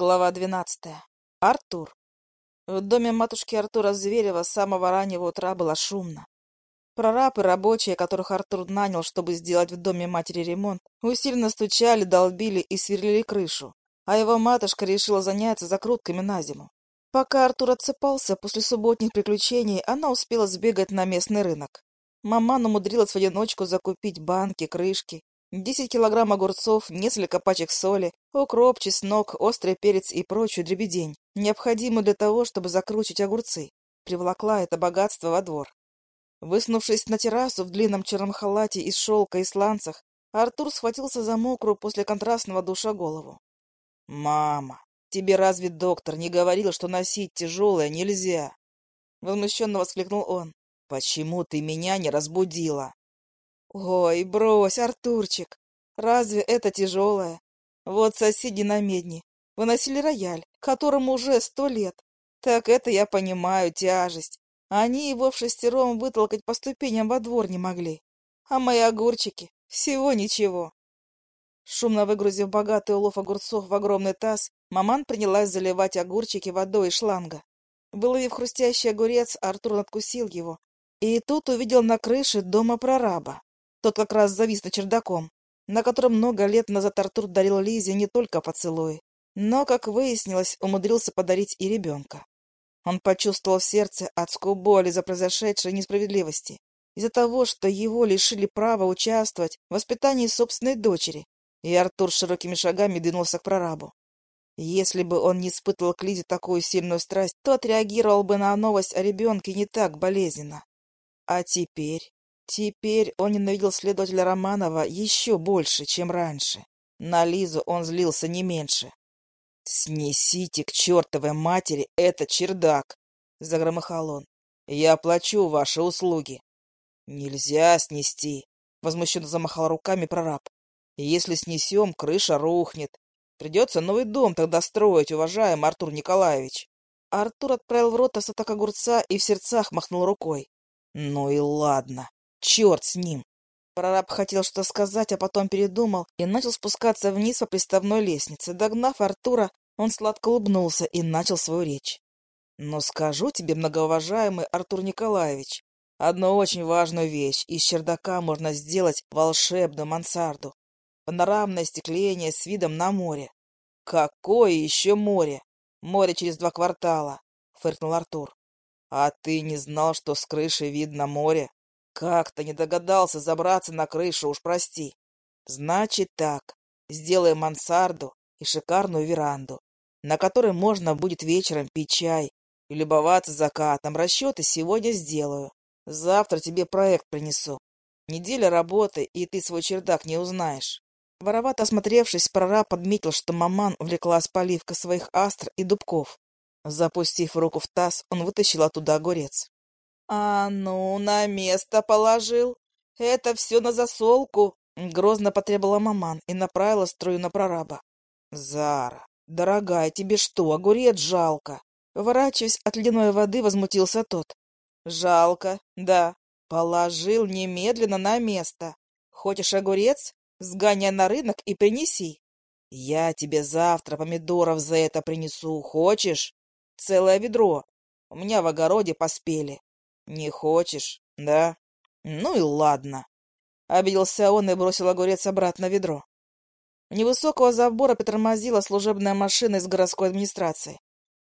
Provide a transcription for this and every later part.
Глава двенадцатая. Артур. В доме матушки Артура Зверева с самого раннего утра было шумно. Прораб и рабочие, которых Артур нанял, чтобы сделать в доме матери ремонт, усиленно стучали, долбили и сверлили крышу, а его матушка решила заняться закрутками на зиму. Пока Артур отсыпался после субботних приключений, она успела сбегать на местный рынок. Маман умудрилась в одиночку закупить банки, крышки, Десять килограмм огурцов, несколько пачек соли, укроп, чеснок, острый перец и прочую дребедень, необходимую для того, чтобы закручить огурцы. Приволокла это богатство во двор. Выснувшись на террасу в длинном черном халате из шелка и сланцах, Артур схватился за мокрую после контрастного душа голову. «Мама, тебе разве доктор не говорил, что носить тяжелое нельзя?» Возмущенно воскликнул он. «Почему ты меня не разбудила?» Ой, брось, Артурчик, разве это тяжелое? Вот соседи на медне выносили рояль, которому уже сто лет. Так это я понимаю, тяжесть. Они его в шестером вытолкать по ступеням во двор не могли. А мои огурчики всего ничего. Шумно выгрузив богатый улов огурцов в огромный таз, маман принялась заливать огурчики водой из шланга. Выловив хрустящий огурец, Артур надкусил его. И тут увидел на крыше дома прораба. Тот как раз завис над чердаком, на котором много лет назад Артур дарил Лизе не только поцелуй, но, как выяснилось, умудрился подарить и ребенка. Он почувствовал в сердце адскую боль из-за произошедшей несправедливости, из-за того, что его лишили права участвовать в воспитании собственной дочери, и Артур широкими шагами двинулся к прорабу. Если бы он не испытывал к Лизе такую сильную страсть, то отреагировал бы на новость о ребенке не так болезненно. А теперь... Теперь он ненавидел следователя Романова еще больше, чем раньше. На Лизу он злился не меньше. «Снесите к чертовой матери этот чердак!» — загромыхал он. «Я оплачу ваши услуги». «Нельзя снести!» — возмущенно замахал руками прораб. «Если снесем, крыша рухнет. Придется новый дом тогда строить, уважаемый Артур Николаевич». Артур отправил в рот остаток огурца и в сердцах махнул рукой. «Ну и ладно. Черт с ним! Прораб хотел что сказать, а потом передумал и начал спускаться вниз по приставной лестнице. Догнав Артура, он сладко улыбнулся и начал свою речь. «Но скажу тебе, многоуважаемый Артур Николаевич, одну очень важную вещь. Из чердака можно сделать волшебную мансарду. Панорамное стекление с видом на море». «Какое еще море? Море через два квартала», — фыркнул Артур. «А ты не знал, что с крыши видно море?» Как-то не догадался забраться на крышу, уж прости. Значит так, сделаем мансарду и шикарную веранду, на которой можно будет вечером пить чай и любоваться закатом. Расчеты сегодня сделаю. Завтра тебе проект принесу. Неделя работы, и ты свой чердак не узнаешь. Воровато осмотревшись, прораб подметил, что маман увлеклась поливкой своих астр и дубков. Запустив руку в таз, он вытащил оттуда огурец. «А ну, на место положил! Это все на засолку!» Грозно потребовала маман и направила струю на прораба. «Зара, дорогая, тебе что, огурец жалко?» Ворачиваясь от ледяной воды, возмутился тот. «Жалко, да. Положил немедленно на место. Хочешь огурец? Сгоняй на рынок и принеси. Я тебе завтра помидоров за это принесу. Хочешь? Целое ведро. У меня в огороде поспели. «Не хочешь, да? Ну и ладно». Обиделся он и бросил огурец обратно в ведро. Невысокого забора притормозила служебная машина из городской администрации.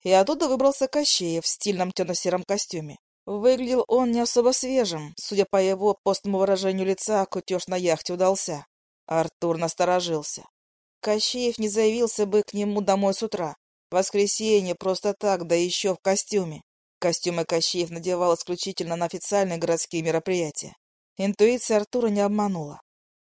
И оттуда выбрался Кощеев в стильном темно-сером костюме. Выглядел он не особо свежим. Судя по его постному выражению лица, кутеж на яхте удался. Артур насторожился. Кощеев не заявился бы к нему домой с утра. воскресенье просто так, да еще в костюме. Костюмы Кощеев надевал исключительно на официальные городские мероприятия. Интуиция Артура не обманула.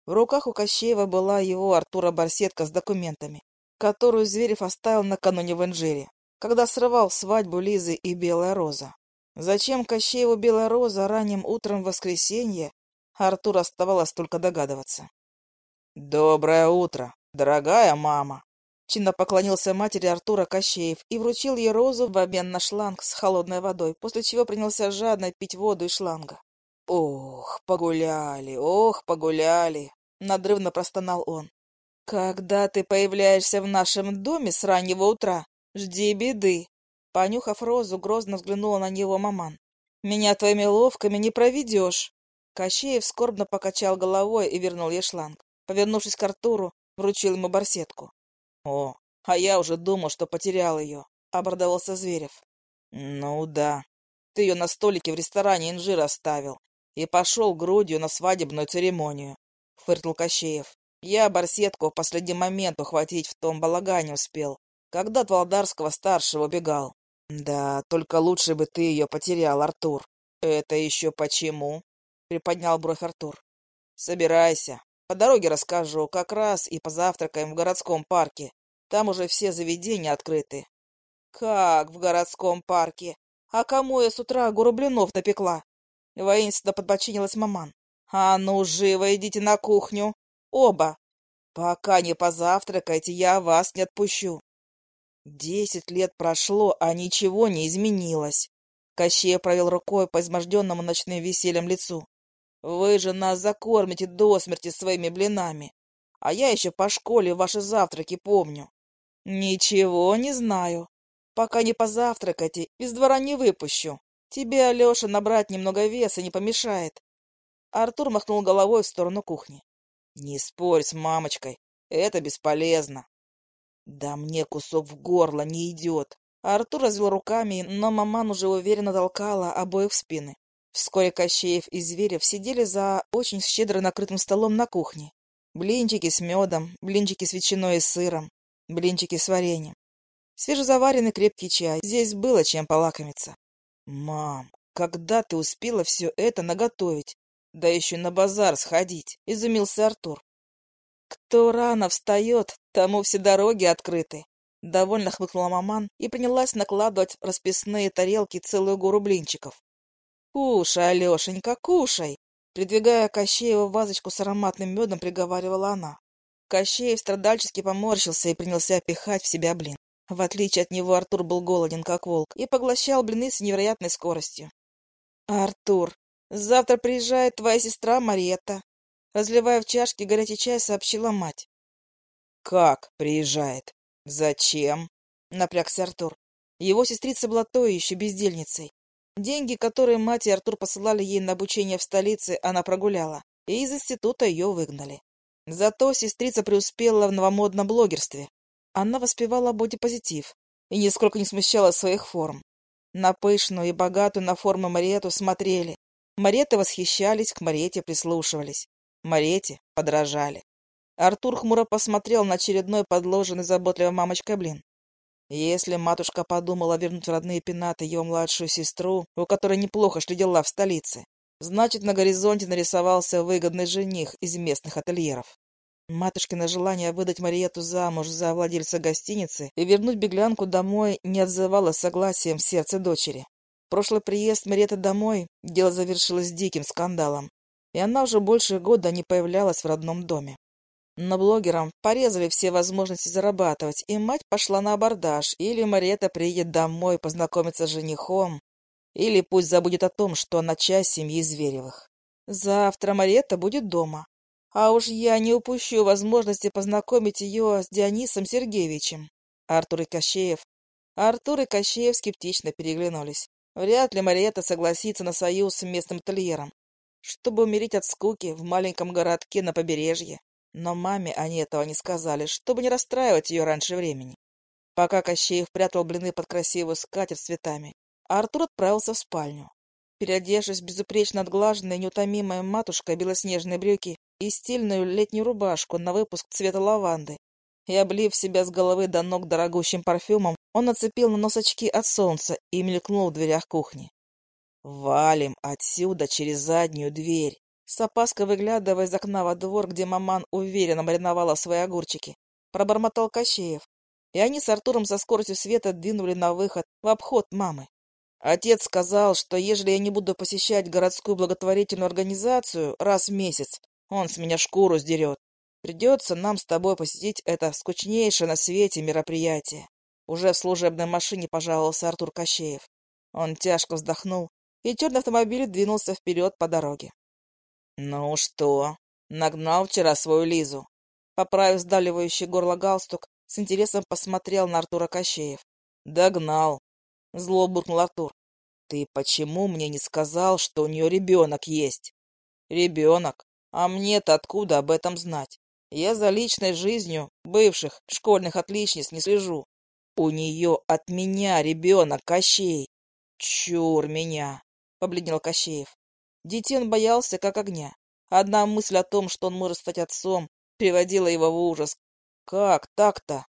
В руках у Кощеева была его Артура барсетка с документами, которую Зверев оставил накануне в Инжире, когда срывал свадьбу Лизы и Белая Роза. Зачем Кощееву Белая Роза ранним утром в воскресенье, Артур оставалось только догадываться. «Доброе утро, дорогая мама!» Чинно поклонился матери Артура Кощеев и вручил ей розу в обмен на шланг с холодной водой, после чего принялся жадно пить воду из шланга. «Ох, погуляли, ох, погуляли!» — надрывно простонал он. «Когда ты появляешься в нашем доме с раннего утра, жди беды!» Понюхав розу, грозно взглянула на него маман. «Меня твоими ловками не проведешь!» Кощеев скорбно покачал головой и вернул ей шланг. Повернувшись к Артуру, вручил ему барсетку. «О, а я уже думал, что потерял ее», — обрадовался Зверев. «Ну да, ты ее на столике в ресторане инжир оставил и пошел грудью на свадебную церемонию», — фыркнул Кощеев. «Я барсетку в последний момент ухватить в том балагане успел, когда от Володарского-старшего убегал». «Да, только лучше бы ты ее потерял, Артур». «Это еще почему?» — приподнял бровь Артур. «Собирайся. По дороге расскажу, как раз и позавтракаем в городском парке. Там уже все заведения открыты». «Как в городском парке? А кому я с утра гурублинов напекла?» Воинственно подбочинилась маман. «А ну, живо идите на кухню! Оба! Пока не позавтракаете, я вас не отпущу!» Десять лет прошло, а ничего не изменилось. Кощей провел рукой по изможденному ночным весельем лицу. «Вы же нас закормите до смерти своими блинами, а я еще по школе ваши завтраки помню». «Ничего не знаю. Пока не позавтракайте, из двора не выпущу. Тебе, Алеша, набрать немного веса не помешает». Артур махнул головой в сторону кухни. «Не спорь с мамочкой, это бесполезно. Да мне кусок в горло не идет. Артур развел руками, но маман уже уверенно толкала обоих в спины. Вскоре Кощеев и Зверев сидели за очень щедро накрытым столом на кухне. Блинчики с медом, блинчики с ветчиной и сыром, блинчики с вареньем. Свежезаваренный крепкий чай. Здесь было чем полакомиться. «Мам, когда ты успела все это наготовить? Да еще на базар сходить!» — изумился Артур. «Кто рано встает, тому все дороги открыты», — довольно хмыкнула маман и принялась накладывать расписные тарелки целую гору блинчиков. «Кушай, Алешенька, кушай!» Придвигая Кощеева вазочку с ароматным медом, приговаривала она. Кощеев страдальчески поморщился и принялся пихать в себя блин. В отличие от него, Артур был голоден, как волк, и поглощал блины с невероятной скоростью. «Артур, завтра приезжает твоя сестра Мариетта. Разливая в чашке горячий чай, сообщила мать. «Как приезжает? Зачем?» — напрягся Артур. Его сестрица была той еще бездельницей. Деньги, которые мать и Артур посылали ей на обучение в столице, она прогуляла, и из института ее выгнали. Зато сестрица преуспела в новомодном блогерстве. Она воспевала бодипозитив и нисколько не смущала своих форм. На пышную и богатую на формы Мариету смотрели. Мареты восхищались, к Марете прислушивались. Марете подражали. Артур хмуро посмотрел на очередной подложенный заботливой мамочкой блин. Если матушка подумала вернуть в родные пенаты его младшую сестру, у которой неплохо шли дела в столице, значит, на горизонте нарисовался выгодный жених из местных ательеров. Матушкино желание выдать Мариету замуж за владельца гостиницы и вернуть беглянку домой не отзывалось согласием в сердце дочери. Прошлый приезд Мариеты домой дело завершилось диким скандалом и она уже больше года не появлялась в родном доме. Но блогерам порезали все возможности зарабатывать, и мать пошла на абордаж, или Марета приедет домой познакомиться с женихом, или пусть забудет о том, что она часть семьи Зверевых. Завтра Марета будет дома, а уж я не упущу возможности познакомить ее с Дионисом Сергеевичем. Артур и Кощеев. Артур и Кощеев скептично переглянулись. Вряд ли Мариетта согласится на союз с местным ательером чтобы умереть от скуки в маленьком городке на побережье. Но маме они этого не сказали, чтобы не расстраивать ее раньше времени. Пока Кощеев прятал блины под красивую скатерть с цветами, Артур отправился в спальню. Переодевшись безупречно отглаженные неутомимая матушка белоснежные брюки и стильную летнюю рубашку на выпуск цвета лаванды, и, облив себя с головы до ног дорогущим парфюмом, он нацепил на нос очки от солнца и мелькнул в дверях кухни. «Валим отсюда через заднюю дверь!» С опаской выглядывая из окна во двор, где маман уверенно мариновала свои огурчики, пробормотал Кощеев. И они с Артуром со скоростью света двинули на выход в обход мамы. Отец сказал, что ежели я не буду посещать городскую благотворительную организацию раз в месяц, он с меня шкуру сдерет. Придется нам с тобой посетить это скучнейшее на свете мероприятие. Уже в служебной машине пожаловался Артур Кощеев. Он тяжко вздохнул и черный автомобиль двинулся вперед по дороге. «Ну что, нагнал вчера свою Лизу?» Поправив сдаливающий горло галстук, с интересом посмотрел на Артура Кощеев. «Догнал!» — зло буркнул Артур. «Ты почему мне не сказал, что у нее ребенок есть?» «Ребенок? А мне-то откуда об этом знать? Я за личной жизнью бывших школьных отличниц не слежу. У нее от меня ребенок, Кощей. Чур меня!» — побледнел Кощеев. Детей он боялся, как огня. Одна мысль о том, что он может стать отцом, приводила его в ужас. Как так-то?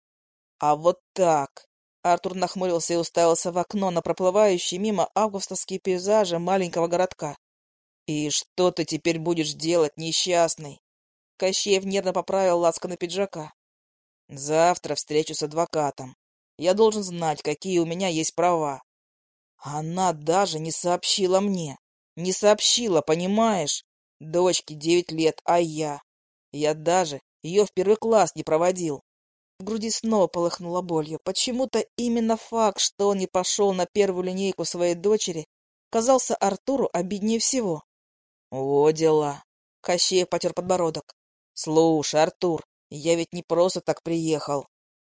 А вот так. Артур нахмурился и уставился в окно на проплывающие мимо августовские пейзажи маленького городка. «И что ты теперь будешь делать, несчастный?» Кощеев нервно поправил лацканы пиджака. «Завтра встречу с адвокатом. Я должен знать, какие у меня есть права». Она даже не сообщила мне. Не сообщила, понимаешь? Дочке девять лет, а я... Я даже ее в первый класс не проводил. В груди снова полыхнула болью. Почему-то именно факт, что он не пошел на первую линейку своей дочери, казался Артуру обиднее всего. «О, дела!» — Кощеев потер подбородок. «Слушай, Артур, я ведь не просто так приехал.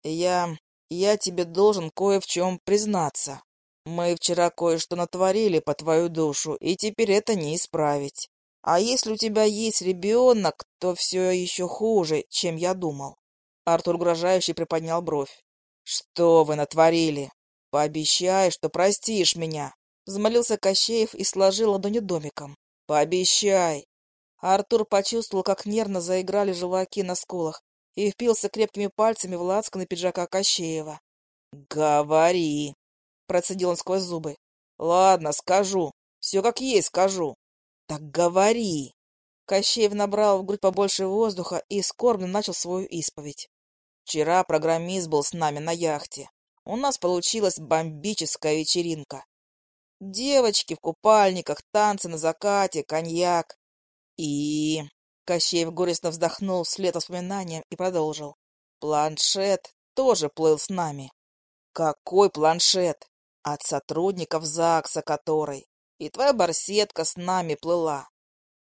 Я... я тебе должен кое в чем признаться. Мы вчера кое-что натворили по твою душу, и теперь это не исправить. А если у тебя есть ребенок, то все еще хуже, чем я думал. Артур угрожающе приподнял бровь. Что вы натворили? Пообещай, что простишь меня. Взмолился Кощеев и сложил ладони домиком. Пообещай. Артур почувствовал, как нервно заиграли желваки на скулах и впился крепкими пальцами в лацканы пиджака Кощеева. «Говори!» — процедил он сквозь зубы. «Ладно, скажу. Все как есть скажу. «Так говори!» Кощеев набрал в грудь побольше воздуха и скорбно начал свою исповедь. «Вчера программист был с нами на яхте. У нас получилась бомбическая вечеринка. Девочки в купальниках, танцы на закате, коньяк. И...» Кощеев горестно вздохнул вслед воспоминаниям и продолжил. «Планшет тоже плыл с нами». «Какой планшет? От сотрудников ЗАГСа который. И твоя барсетка с нами плыла.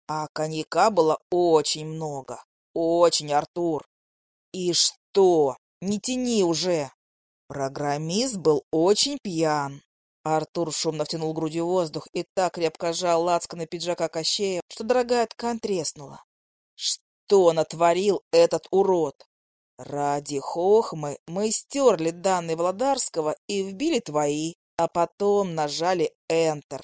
А коньяка было очень много. Очень, Артур. И что? Не тяни уже. Программист был очень пьян. Артур шумно втянул грудью воздух и так крепко сжал лацканы пиджака Кощея, что дорогая ткань треснула. Что натворил этот урод? Ради хохмы мы стерли данные Владарского и вбили твои, а потом нажали Enter.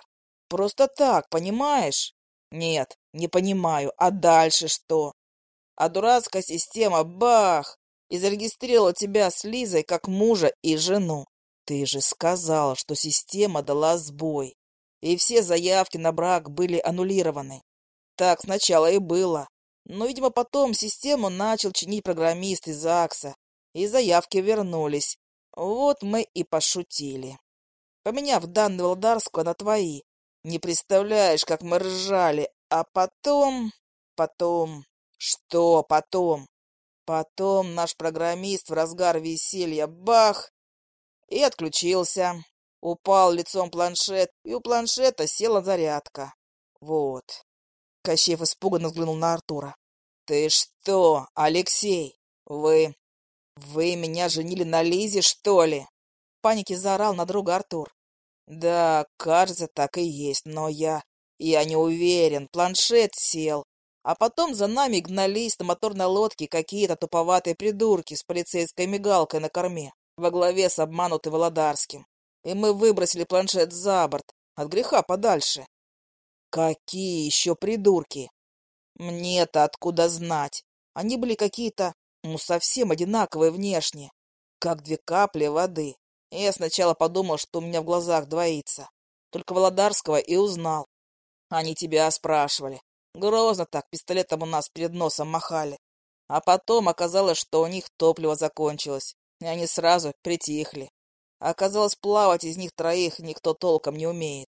Просто так, понимаешь? Нет, не понимаю. А дальше что? А дурацкая система, бах, и зарегистрировала тебя с Лизой как мужа и жену. Ты же сказал, что система дала сбой, и все заявки на брак были аннулированы. Так сначала и было. Но, видимо, потом систему начал чинить программист из ЗАГСа, и заявки вернулись. Вот мы и пошутили. Поменяв данные Володарского на твои, не представляешь, как мы ржали. А потом... Потом... Что потом? Потом наш программист в разгар веселья бах! И отключился. Упал лицом планшет, и у планшета села зарядка. Вот. Кощеев испуганно взглянул на Артура. «Ты что, Алексей? Вы... вы меня женили на Лизе, что ли?» В панике заорал на друга Артур. Да, кажется, так и есть, но я... Я не уверен, планшет сел. А потом за нами гнались на моторной лодке какие-то туповатые придурки с полицейской мигалкой на корме, во главе с обманутым Володарским. И мы выбросили планшет за борт, от греха подальше. Какие еще придурки? Мне-то откуда знать? Они были какие-то, ну, совсем одинаковые внешне, как две капли воды. Я сначала подумал, что у меня в глазах двоится. Только Володарского и узнал. Они тебя спрашивали. Грозно так, пистолетом у нас перед носом махали. А потом оказалось, что у них топливо закончилось, и они сразу притихли. Оказалось, плавать из них троих никто толком не умеет.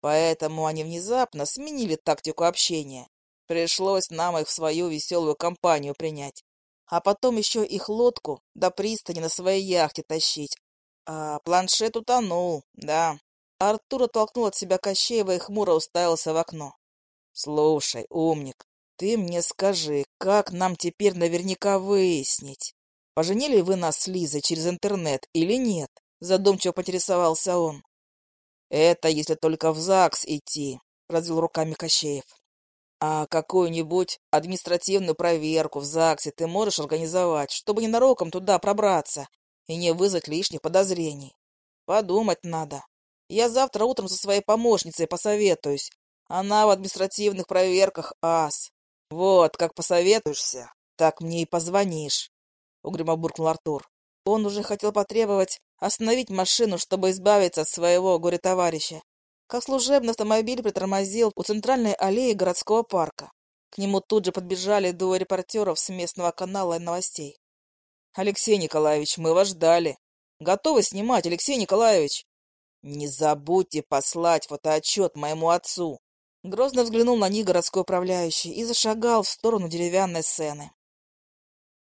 Поэтому они внезапно сменили тактику общения. Пришлось нам их в свою веселую компанию принять. А потом еще их лодку до пристани на своей яхте тащить, а, планшет утонул, да. Артур оттолкнул от себя Кощеева и хмуро уставился в окно. Слушай, умник, Ты мне скажи, как нам теперь наверняка выяснить, поженили вы нас с Лизой через интернет или нет? Задумчиво поинтересовался он. Это если только в ЗАГС идти, развел руками Кощеев. А какую-нибудь административную проверку в ЗАГСе ты можешь организовать, чтобы ненароком туда пробраться и не вызвать лишних подозрений? Подумать надо. Я завтра утром со своей помощницей посоветуюсь. Она в административных проверках ас. Вот, как посоветуешься, так мне и позвонишь, — угрюмо буркнул Артур. Он уже хотел потребовать остановить машину, чтобы избавиться от своего горе-товарища, как служебный автомобиль притормозил у центральной аллеи городского парка. К нему тут же подбежали двое репортеров с местного канала новостей. «Алексей Николаевич, мы вас ждали. Готовы снимать, Алексей Николаевич?» «Не забудьте послать фотоотчет моему отцу!» Грозно взглянул на них городской управляющий и зашагал в сторону деревянной сцены.